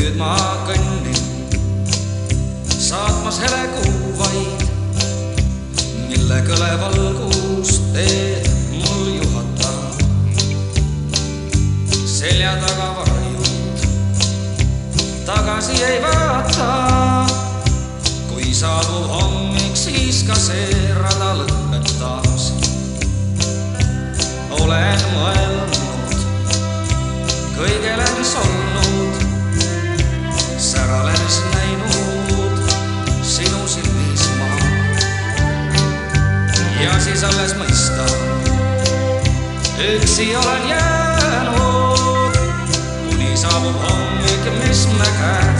nüüd ma kõnnin, saatmas helekuu vaid, mille kõlevalgus teed mul juhatab. selja taga varjud tagasi ei vaata, kui saabub hommik, siis ka see rada lõpeb taas. olen mõelnud. Ja siis alles mõista, üksi olen jäänud, kuni saabub hommik, mis me käed